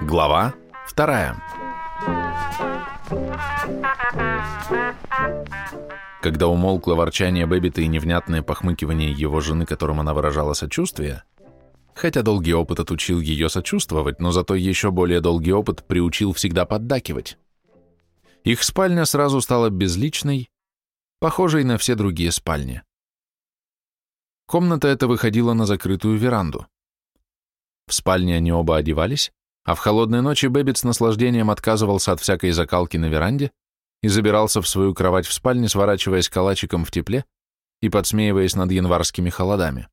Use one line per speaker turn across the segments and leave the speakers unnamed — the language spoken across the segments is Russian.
Глава вторая. Когда умолкло ворчание Бэббита и невнятное похмыкивание его жены, которым она выражала сочувствие, хотя долгий опыт отучил ее сочувствовать, но зато еще более долгий опыт приучил всегда поддакивать. Их спальня сразу стала безличной, похожей на все другие спальни. Комната эта выходила на закрытую веранду. В спальне они оба одевались, а в холодные ночи Бэббит с наслаждением отказывался от всякой закалки на веранде и забирался в свою кровать в спальне, сворачиваясь калачиком в тепле и подсмеиваясь над январскими холодами.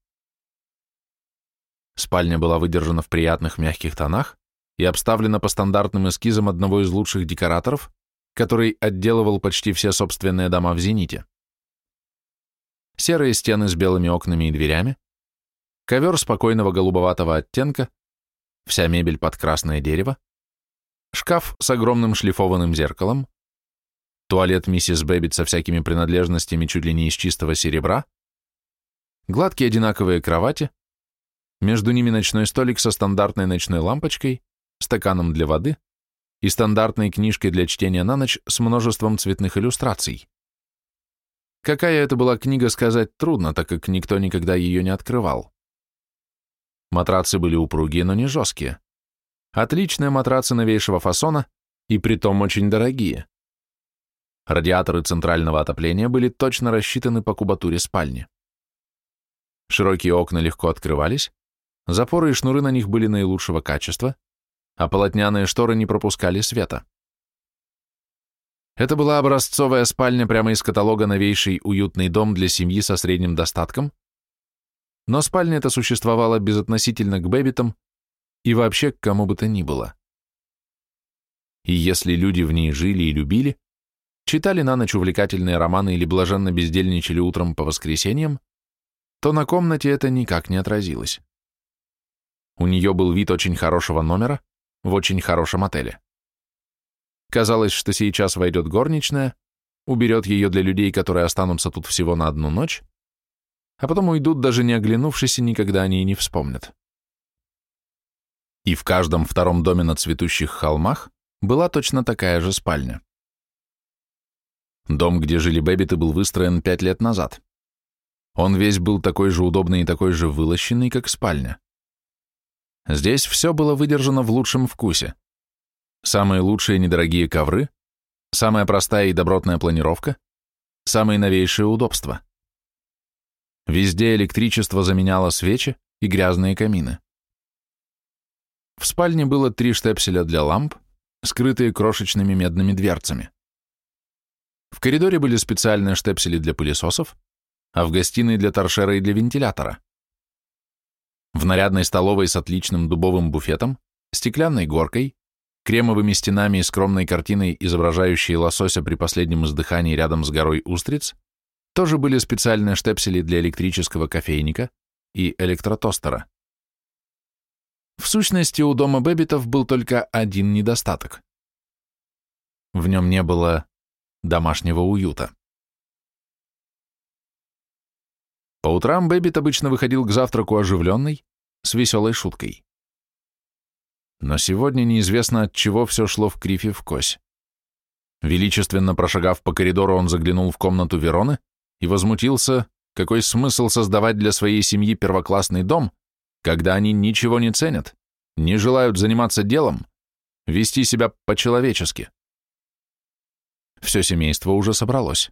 Спальня была выдержана в приятных мягких тонах и обставлена по стандартным эскизам одного из лучших декораторов, который отделывал почти все собственные дома в «Зените». Серые стены с белыми окнами и дверями, ковер спокойного голубоватого оттенка, вся мебель под красное дерево, шкаф с огромным шлифованным зеркалом, туалет миссис Бэббит со всякими принадлежностями чуть ли не из чистого серебра, гладкие одинаковые кровати, между ними ночной столик со стандартной ночной лампочкой, стаканом для воды и стандартной книжкой для чтения на ночь с множеством цветных иллюстраций. Какая это была книга, сказать трудно, так как никто никогда ее не открывал. Матрацы были упругие, но не жесткие. Отличные матрацы новейшего фасона и притом очень дорогие. Радиаторы центрального отопления были точно рассчитаны по кубатуре спальни. Широкие окна легко открывались, запоры и шнуры на них были наилучшего качества, а полотняные шторы не пропускали света. Это была образцовая спальня прямо из каталога «Новейший уютный дом для семьи со средним достатком», но спальня эта существовала безотносительно к Бэббитам и вообще к кому бы то ни было. И если люди в ней жили и любили, читали на ночь увлекательные романы или блаженно бездельничали утром по воскресеньям, то на комнате это никак не отразилось. У нее был вид очень хорошего номера в очень хорошем отеле. Казалось, что сейчас войдет горничная, уберет ее для людей, которые останутся тут всего на одну ночь, а потом уйдут, даже не оглянувшись, и никогда о ней не вспомнят. И в каждом втором доме на цветущих холмах была точно такая же спальня. Дом, где жили Бэббиты, был выстроен пять лет назад. Он весь был такой же удобный и такой же вылощенный, как спальня. Здесь все было выдержано в лучшем вкусе. Самые лучшие недорогие ковры, самая простая и добротная планировка, самые новейшие удобства. Везде электричество заменяло свечи и грязные камины. В спальне было три штепселя для ламп, скрытые крошечными медными дверцами. В коридоре были специальные штепсели для пылесосов, а в гостиной для торшера и для вентилятора. В нарядной столовой с отличным дубовым буфетом, стеклянной горкой, кремовыми стенами и скромной картиной, изображающей лосося при последнем издыхании рядом с горой устриц, тоже были специальные штепсели для электрического кофейника и электротостера. В сущности, у дома Бэббитов был только один недостаток. В нем не было домашнего уюта. По утрам Бэббит обычно выходил к завтраку оживленный, с веселой шуткой. Но сегодня неизвестно, от чего все шло вкривь и вкось. Величественно прошагав по коридору, он заглянул в комнату Вероны и возмутился, какой смысл создавать для своей семьи первоклассный дом, когда они ничего не ценят, не желают заниматься делом, вести себя по-человечески. Все семейство уже собралось.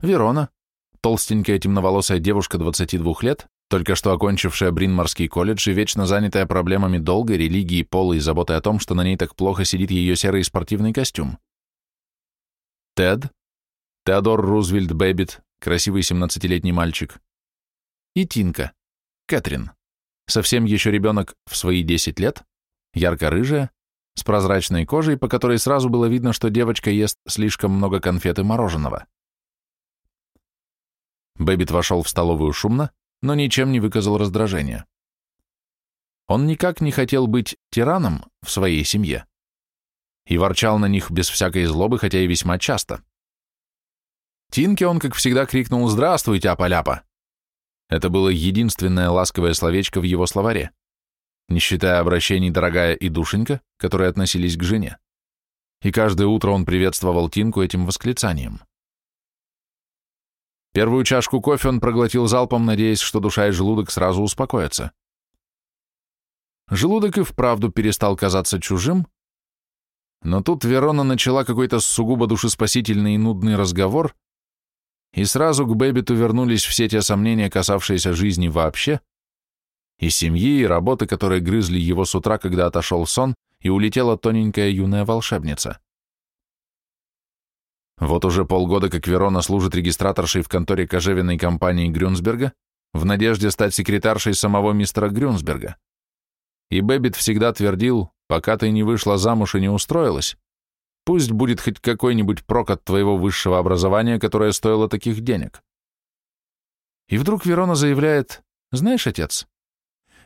Верона, толстенькая темноволосая девушка 22 лет, только что окончившая Бринмарский колледж и вечно занятая проблемами долга, религии, пола и заботой о том, что на ней так плохо сидит ее серый спортивный костюм. Тед, Теодор Рузвельт Бэббит, красивый 17-летний мальчик. И Тинка, Кэтрин, совсем еще ребенок в свои 10 лет, ярко-рыжая, с прозрачной кожей, по которой сразу было видно, что девочка ест слишком много конфет и мороженого. Бэббит вошел в столовую шумно, но ничем не выказал раздражения. Он никак не хотел быть тираном в своей семье и ворчал на них без всякой злобы, хотя и весьма часто. Тинке он, как всегда, крикнул «Здравствуй, Тяпа-ляпа!» Это было единственное ласковое словечко в его словаре, не считая обращений «дорогая» и «душенька», которые относились к жене. И каждое утро он приветствовал Тинку этим восклицанием. Первую чашку кофе он проглотил залпом, надеясь, что душа и желудок сразу успокоятся. Желудок и вправду перестал казаться чужим, но тут Верона начала какой-то сугубо душеспасительный и нудный разговор, и сразу к Бэббиту вернулись все те сомнения, касавшиеся жизни вообще, и семьи, и работы, которые грызли его с утра, когда отошел сон, и улетела тоненькая юная волшебница. Вот уже полгода, как Верона служит регистраторшей в конторе кожевенной компании Грюнсберга, в надежде стать секретаршей самого мистера Грюнсберга. И Бэббит всегда твердил, пока ты не вышла замуж и не устроилась, пусть будет хоть какой-нибудь прок от твоего высшего образования, которое стоило таких денег. И вдруг Верона заявляет, знаешь, отец,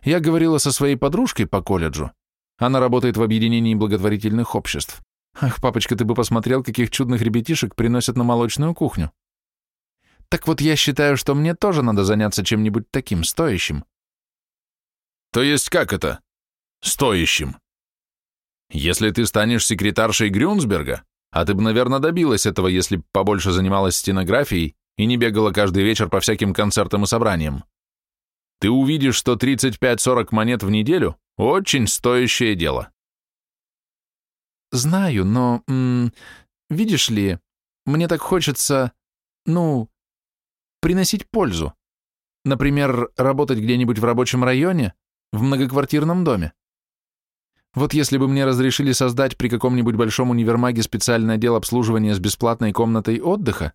я говорила со своей подружкой по колледжу, она работает в объединении благотворительных обществ. Ах, папочка, ты бы посмотрел, каких чудных ребятишек приносят на молочную кухню. Так вот, я считаю, что мне тоже надо заняться чем-нибудь таким стоящим.
То есть как это? Стоящим? Если ты станешь секретаршей Грюнсберга, а ты бы, наверное, добилась этого, если б побольше занималась стенографией и не бегала каждый вечер по всяким концертам и собраниям. Ты увидишь, что 35-40 монет в неделю – очень стоящее дело.
Знаю, но, м видишь ли, мне так хочется, ну, приносить пользу. Например, работать где-нибудь в рабочем районе, в многоквартирном доме. Вот если бы мне разрешили создать при каком-нибудь большом универмаге специальный отдел обслуживания с бесплатной комнатой отдыха,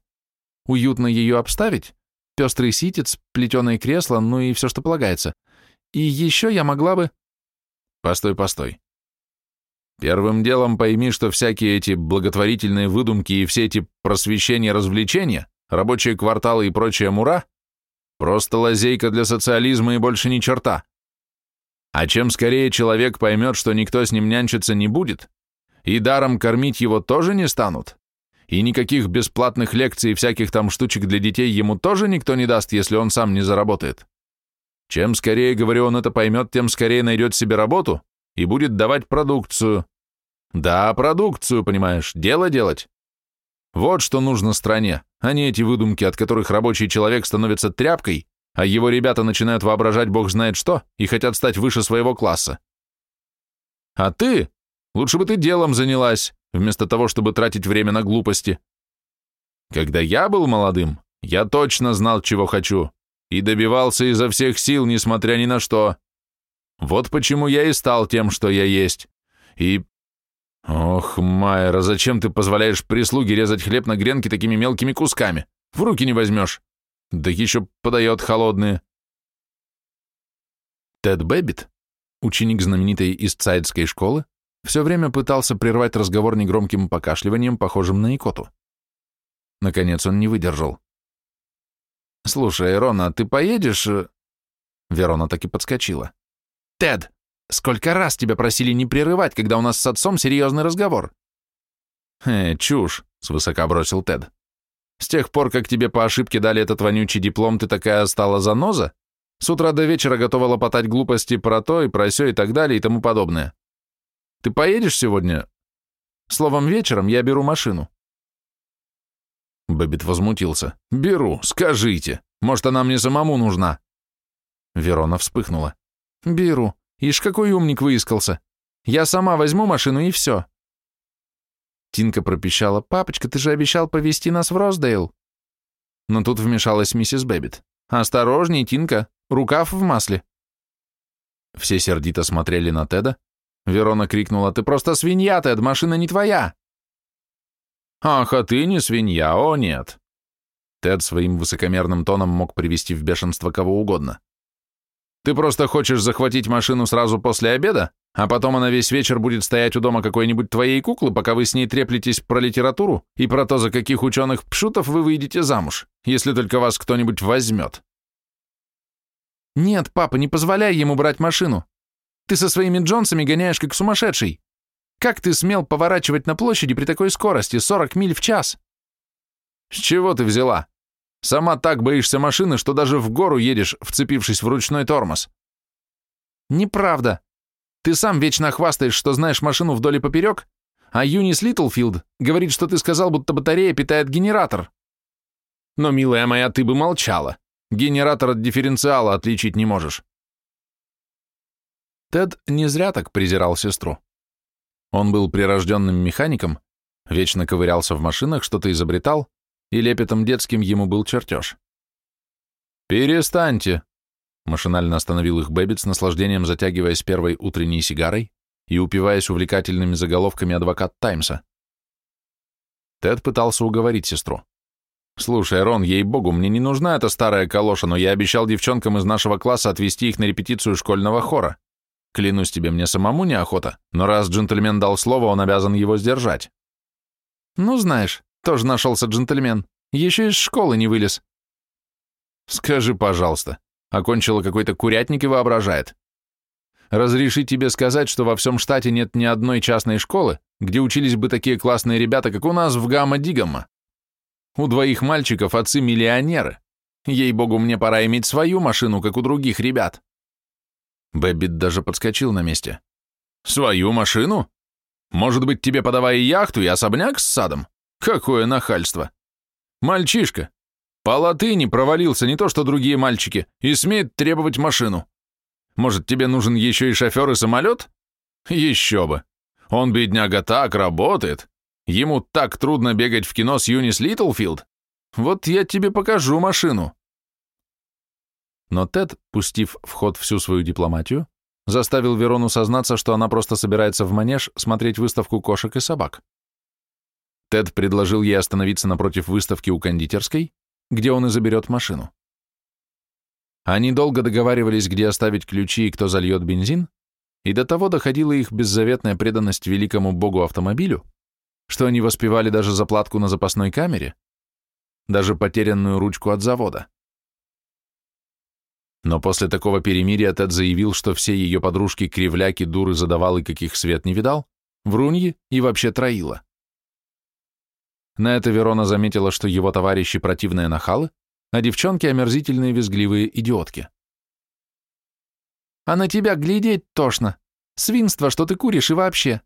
уютно ее обставить, пестрый ситец, плетеное кресло, ну и все, что полагается. И еще я могла бы...
Постой, постой. Первым делом пойми, что всякие эти благотворительные выдумки и все эти просвещения, развлечения, рабочие кварталы и прочая мура — просто лазейка для социализма и больше ни черта. А чем скорее человек поймет, что никто с ним нянчиться не будет, и даром кормить его тоже не станут, и никаких бесплатных лекций и всяких там штучек для детей ему тоже никто не даст, если он сам не заработает. Чем скорее, говорю, он это поймет, тем скорее найдет себе работу и будет давать продукцию. Да, продукцию, понимаешь, дело делать. Вот что нужно стране, а не эти выдумки, от которых рабочий человек становится тряпкой, а его ребята начинают воображать бог знает что и хотят стать выше своего класса. А ты? Лучше бы ты делом занялась, вместо того, чтобы тратить время на глупости. Когда я был молодым, я точно знал, чего хочу, и добивался изо всех сил, несмотря ни на что. Вот почему я и стал тем, что я есть. И... Ох, Майра, зачем ты позволяешь прислуге резать хлеб на гренке такими мелкими кусками? В руки не возьмешь. Да еще подает холодные.
Тед Бэббит, ученик знаменитой Истсайдской школы, все время пытался прервать разговор негромким покашливанием, похожим на икоту. Наконец он не выдержал. «Слушай, Рона, ты поедешь...» э?» Верона таки подскочила.
«Тед, сколько раз тебя просили не прерывать, когда у нас с отцом серьезный разговор?»
«Э, чушь», — свысока бросил Тед. «С тех пор, как тебе по ошибке дали этот вонючий диплом, ты такая стала заноза? С утра до вечера готова лопотать глупости про то и про сё и так далее и тому подобное. Ты поедешь сегодня? Словом, вечером я беру машину.
Бэббит возмутился. «Беру, скажите. Может, она мне самому нужна?»
Верона вспыхнула.
«Беру. Ишь, какой умник выискался. Я сама возьму машину и все». Тинка пропищала. «Папочка, ты же обещал повезти нас в Роздейл». Но тут вмешалась миссис Бэббит. «Осторожней, Тинка, рукав в масле».
Все сердито смотрели на Теда,
Верона крикнула, «Ты просто свинья, Тед, машина не твоя!»
«Ах, а ты не свинья, о нет!»
Тед своим высокомерным тоном мог привести в бешенство кого угодно.
«Ты просто хочешь захватить машину сразу после обеда, а потом она весь вечер будет стоять у дома какой-нибудь твоей куклы, пока вы с ней треплетесь про литературу и про то, за каких ученых-пшутов вы выйдете замуж, если только вас кто-нибудь возьмет».
«Нет, папа, не позволяй ему брать машину. Ты со своими Джонсами гоняешь как сумасшедший. Как ты смел поворачивать на площади при такой скорости, 40 миль в час?
С чего ты взяла? Сама так боишься машины, что даже в гору едешь, вцепившись в ручной тормоз.
Неправда. Ты сам вечно хвастаешь, что знаешь машину вдоль и поперек, а Юнис Литлфилд говорит, что ты сказал, будто батарея питает генератор.
Но, милая моя, ты бы молчала. Генератор от дифференциала отличить не можешь.
Тед не зря так презирал сестру. Он был прирожденным механиком, вечно ковырялся в машинах, что-то изобретал, и лепетом детским ему был чертеж.
«Перестаньте!»
Машинально остановил их Бэббит с наслаждением затягиваясь первой утренней сигарой и упиваясь увлекательными заголовками адвокат Таймса. Тед пытался уговорить сестру.
«Слушай, Рон, ей-богу, мне не нужна эта старая калоша, но я обещал девчонкам из нашего класса отвезти их на репетицию школьного хора. Клянусь тебе, мне самому неохота, но раз джентльмен дал слово, он обязан его сдержать».
«Ну, знаешь, тоже нашелся джентльмен. Еще из школы не вылез».
«Скажи, пожалуйста, окончила какой-то курятник и воображает. Разреши тебе сказать, что во всем штате нет ни одной частной школы, где учились бы такие классные ребята, как у нас в Гамма-Дигамма. У двоих мальчиков отцы миллионеры. Ей-богу, мне пора иметь свою машину, как у других ребят.
Бэббит даже подскочил на месте.
Свою машину? Может быть, тебе подавай яхту и особняк с садом? Какое нахальство! Мальчишка, по латыни провалился не то что другие мальчики и смеет требовать машину. Может, тебе нужен еще и шофер и самолет? Еще бы. Он, бедняга, так работает, Ему так трудно бегать в кино с Юнис Литлфилд. Вот я тебе покажу машину.
Но Тед, пустив в ход всю свою дипломатию, заставил Верону сознаться, что она просто собирается в манеж смотреть выставку кошек и собак. Тед предложил ей остановиться напротив выставки у кондитерской, где он и заберет машину. Они долго договаривались, где оставить ключи и кто зальет бензин, и до того доходила их беззаветная преданность великому богу автомобилю, что они воспевали даже заплатку на запасной камере, даже потерянную ручку от завода. Но после такого перемирия Тед заявил, что все ее подружки кривляки, дуры, задавалы, каких свет не видал, вруньи и вообще троила. На это Верона заметила, что его товарищи противные нахалы, а девчонки омерзительные визгливые идиотки.
«А на тебя глядеть тошно. Свинство, что ты куришь и вообще.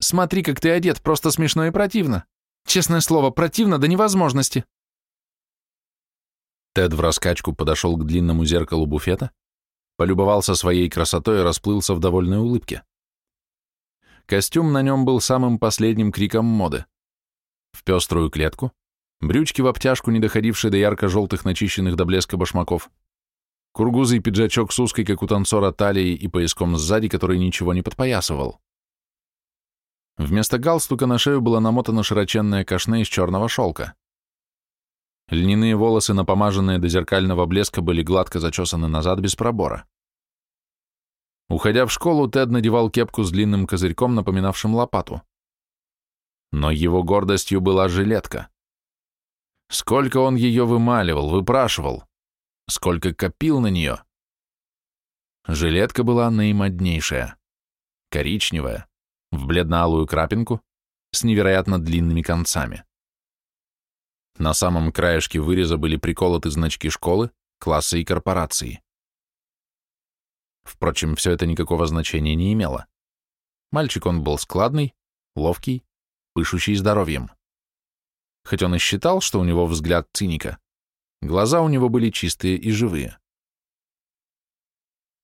Смотри, как ты одет, просто смешно и противно. Честное слово, противно до невозможности.
Тед в раскачку подошел к длинному зеркалу буфета, полюбовался своей красотой и расплылся в довольной улыбке. Костюм на нем был самым последним криком моды. В пеструю клетку, брючки в обтяжку, не доходившие до ярко-желтых начищенных до блеска башмаков, кургузый пиджачок с узкой, как у танцора, талией и пояском сзади, который ничего не подпоясывал. Вместо галстука на шею было намотано широченное кашне из черного шелка. Льняные волосы, напомаженные до зеркального блеска, были гладко зачесаны назад без пробора. Уходя в школу, Тед надевал кепку с длинным козырьком, напоминавшим лопату. Но его гордостью была жилетка. Сколько он ее вымаливал, выпрашивал, сколько копил на нее. Жилетка была наимоднейшая, коричневая, в бледно-алую крапинку с невероятно длинными концами. На самом краешке выреза были приколоты значки школы, класса и корпорации. Впрочем, все это никакого значения не имело. Мальчик он был складный, ловкий, пышущий здоровьем. Хоть он и считал, что у него взгляд циника, глаза у него были чистые и живые.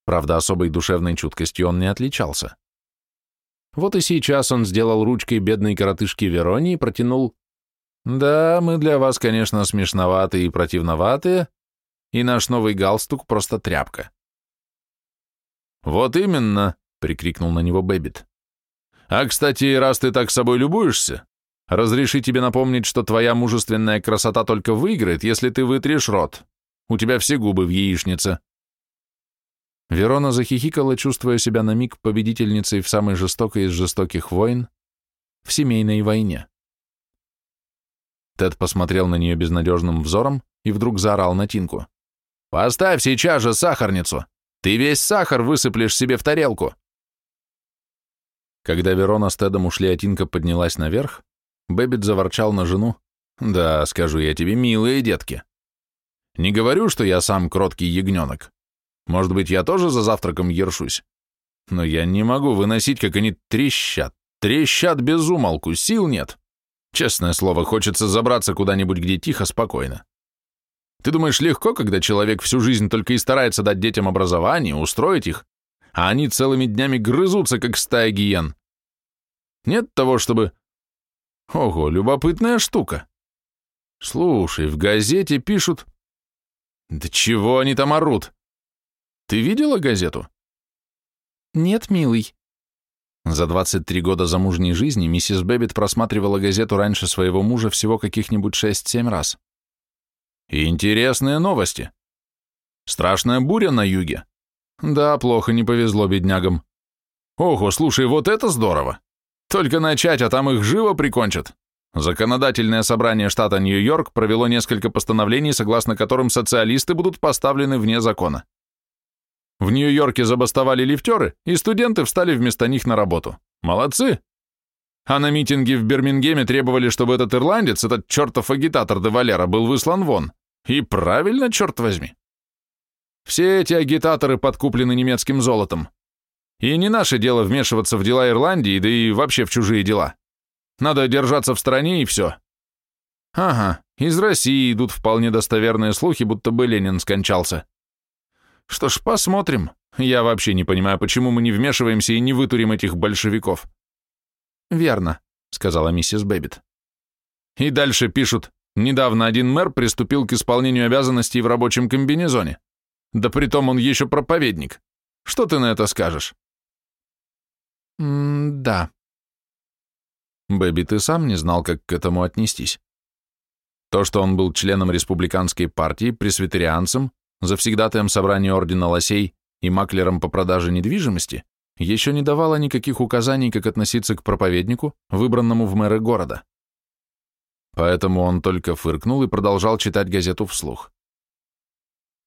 Правда, особой душевной чуткостью он не отличался. Вот и сейчас он сделал ручкой бедной коротышки Верони и протянул «Да, мы для вас, конечно, смешноватые и противноватые, и наш новый галстук просто тряпка».
«Вот именно!» — прикрикнул на него Бэббит. «А, кстати, раз ты так собой любуешься, разреши тебе напомнить, что твоя мужественная красота только выиграет, если ты вытрешь рот. У тебя все губы в яичнице».
Верона захихикала, чувствуя себя на миг победительницей в самой жестокой из жестоких войн, в семейной войне. Тед посмотрел на нее безнадежным взором и вдруг заорал на Тинку.
«Поставь сейчас же сахарницу! Ты весь сахар высыплешь себе в тарелку!»
Когда Верона с Тедом ушли, а Тинка поднялась наверх, Бэббит заворчал на жену. «Да, скажу я тебе, милые детки.
Не говорю, что я сам кроткий ягненок. Может быть, я тоже за завтраком ершусь. Но я не могу выносить, как они трещат. Трещат без умолку, сил нет. Честное слово, хочется забраться куда-нибудь, где тихо, спокойно. Ты думаешь, легко, когда человек всю жизнь только и старается дать детям образование, устроить их, а они целыми днями грызутся, как стая гиен? Нет того, чтобы... Ого, любопытная штука. Слушай, в газете пишут... Да чего они там орут? Ты видела газету?
Нет, милый.
За 23 года замужней жизни миссис Бэббит просматривала газету раньше своего мужа всего каких-нибудь 6-7 раз. интересные новости. Страшная буря на юге. Да, плохо не повезло беднягам. Ого, слушай, вот это здорово. Только начать, а там их живо прикончат. Законодательное собрание штата Нью-Йорк провело несколько постановлений, согласно которым социалисты будут поставлены вне закона. В Нью-Йорке забастовали лифтеры, и студенты встали вместо них на работу. Молодцы! А на митинге в Бирмингеме требовали, чтобы этот ирландец, этот чертов агитатор де Валера, был выслан вон. И правильно, черт возьми. Все эти агитаторы подкуплены немецким золотом. И не наше дело вмешиваться в дела Ирландии, да и вообще в чужие дела. Надо держаться в стороне и все. Ага, из России идут вполне достоверные слухи, будто бы Ленин скончался. Что ж, посмотрим. Я вообще не понимаю, почему мы не вмешиваемся и не вытурим этих большевиков.
Верно, сказала миссис Бэббит.
И дальше пишут, недавно один мэр приступил к исполнению обязанностей в рабочем комбинезоне. Да притом он еще проповедник. Что ты на это скажешь?
М-да.
Бэби, ты сам не знал, как к этому отнестись. То, что он был членом республиканской партии, пресвитерианцем, завсегдатаем собрания Ордена Лосей и маклером по продаже недвижимости, еще не давало никаких указаний, как относиться к проповеднику, выбранному в мэры города. Поэтому он только фыркнул и продолжал читать газету вслух.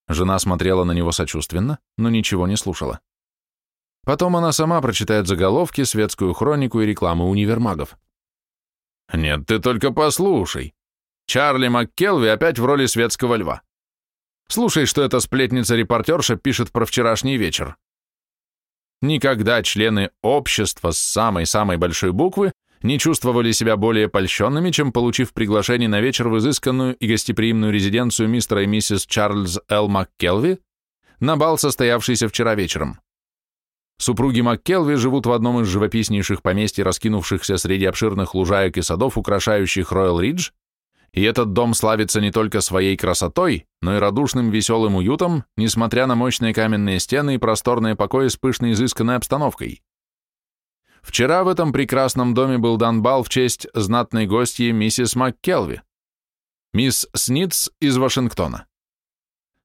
Жена смотрела на него сочувственно, но ничего не слушала. Потом она сама прочитает заголовки, светскую хронику и рекламу универмагов. «Нет, ты только послушай. Чарли МакКелви опять в роли светского льва. Слушай, что эта сплетница-репортерша пишет про вчерашний вечер. Никогда члены общества с самой-самой большой буквы не чувствовали себя более польщенными, чем получив приглашение на вечер в изысканную и гостеприимную резиденцию мистера и миссис Чарльз Л. МакКелви на бал, состоявшийся вчера вечером. Супруги МакКелви живут в одном из живописнейших поместий, раскинувшихся среди обширных лужаек и садов, украшающих Роyal Ридж, и этот дом славится не только своей красотой, но и радушным веселым уютом, несмотря на мощные каменные стены и просторные покои с пышной изысканной обстановкой. Вчера в этом прекрасном доме был дан бал в честь знатной гостьи миссис МакКелви, мисс Снитс из Вашингтона.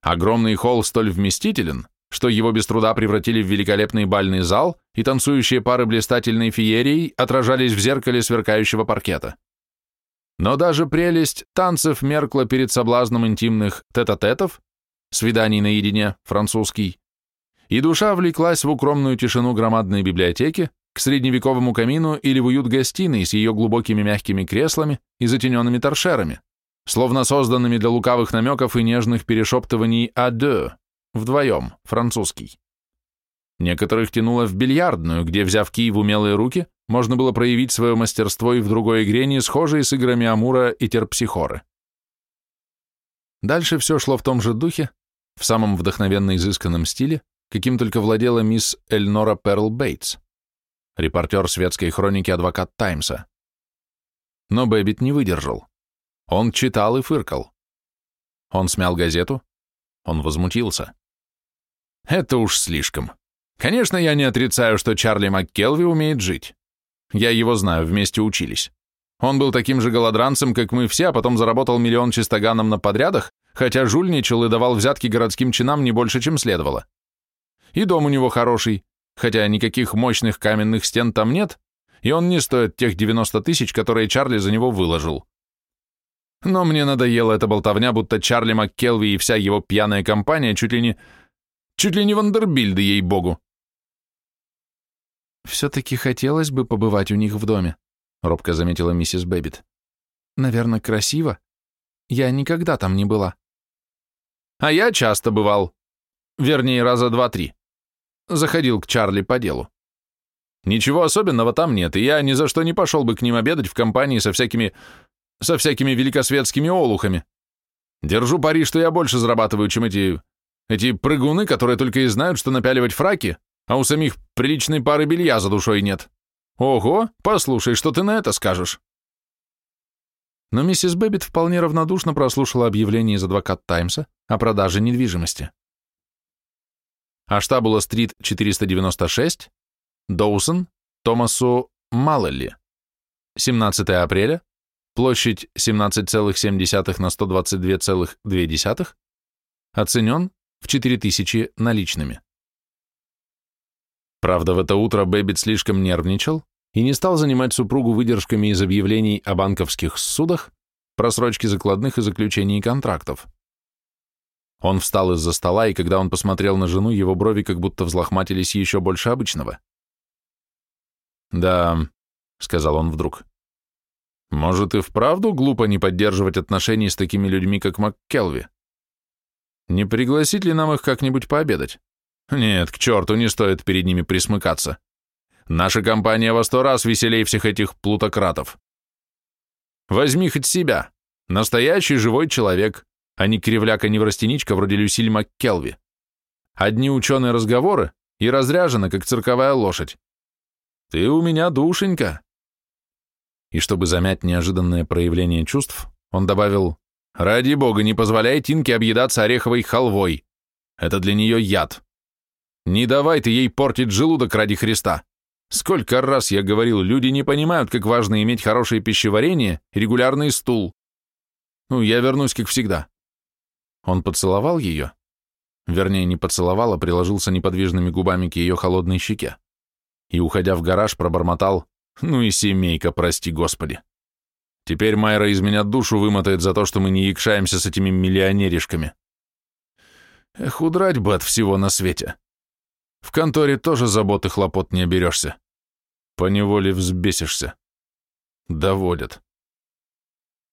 Огромный холл столь вместителен, что его без труда превратили в великолепный бальный зал, и танцующие пары блистательной феерией отражались в зеркале сверкающего паркета. Но даже прелесть танцев меркла перед соблазном интимных тет-а-тетов, свиданий наедине, французский, и душа влеклась в укромную тишину громадной библиотеки, к средневековому камину или в уют гостиной с ее глубокими мягкими креслами и затененными торшерами, словно созданными для лукавых намеков и нежных перешептываний «à deux», вдвоем, французский. Некоторых тянуло в бильярдную, где, взяв кий в умелые руки, можно было проявить свое мастерство и в другой игре, не схожей с играми Амура и Терпсихоры. Дальше все шло в том же духе, в самом вдохновенно изысканном стиле, каким только владела мисс Эльнора Перл Бейтс, репортер светской хроники «Адвокат Таймса». Но Бэббит не выдержал. Он читал и фыркал. Он смял газету, он возмутился. Это уж слишком. Конечно, я не отрицаю, что Чарли МакКелви умеет жить. Я его знаю, вместе учились. Он был таким же голодранцем, как мы все, а потом заработал миллион чистоганом на подрядах, хотя жульничал и давал взятки городским чинам не больше, чем следовало. И дом у него хороший, хотя никаких мощных каменных стен там нет, и он не стоит тех 90 тысяч, которые Чарли за него выложил. Но мне надоела эта болтовня, будто Чарли МакКелви и вся его пьяная компания чуть ли не... чуть ли не Вандербильды, ей-богу.
«Все-таки хотелось бы побывать у них в доме», — робко заметила миссис Бэббит. «Наверное, красиво. Я никогда там не была». А я часто бывал. Вернее, раза два-три. Заходил к Чарли по делу. Ничего особенного там нет, и я ни за что не пошел бы к ним обедать в компании со всякими... со всякими великосветскими олухами. Держу пари, что я больше зарабатываю, чем эти... эти прыгуны, которые только и знают, что напяливать фраки, а у самих приличной пары белья за душой нет. Ого, послушай, что ты на это скажешь? Но миссис Бэббит вполне равнодушно прослушала объявление из адвокат Таймса о продаже недвижимости. Аштабула-стрит 496, Доусон, Томасу Маллелли. 17 апреля, площадь 17,7 на 122,2, оценен в 4000 наличными. Правда, в это утро Бэббит слишком нервничал и не стал занимать супругу выдержками из объявлений о банковских ссудах, просрочке закладных и заключении контрактов. Он встал из-за стола, и когда он посмотрел на жену, его брови как будто взлохматились еще больше обычного. «Да», — сказал он вдруг, — «может и вправду глупо не поддерживать отношений с такими людьми, как МакКелви? Не пригласить ли нам их как-нибудь пообедать? Нет, к черту, не стоит перед ними присмыкаться. Наша компания во сто раз веселей всех этих плутократов. Возьми хоть себя, настоящий живой человек, а не кривляка-неврастеничка вроде Люсиль МакКелви. Одни ученые разговоры и разряжена, как цирковая лошадь. Ты у меня душенька. И чтобы замять неожиданное проявление чувств, он добавил, «Ради бога, не позволяй Тинке объедаться ореховой халвой. Это для нее яд. Не давай ты ей портить желудок ради Христа. Сколько раз я говорил, люди не понимают, как важно иметь хорошее пищеварение и регулярный стул. Ну, я вернусь, как всегда». Он поцеловал ее, вернее, не поцеловал, а приложился неподвижными губами к ее холодной щеке и, уходя в гараж, пробормотал «Ну и семейка, прости господи». Теперь Майра из меня душу вымотает за то, что мы не якшаемся с этими миллионеришками. Эх, удрать бы от всего на свете. В конторе тоже забот и хлопот не оберешься. Поневоле взбесишься. Доводят.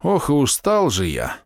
Ох, и устал же я.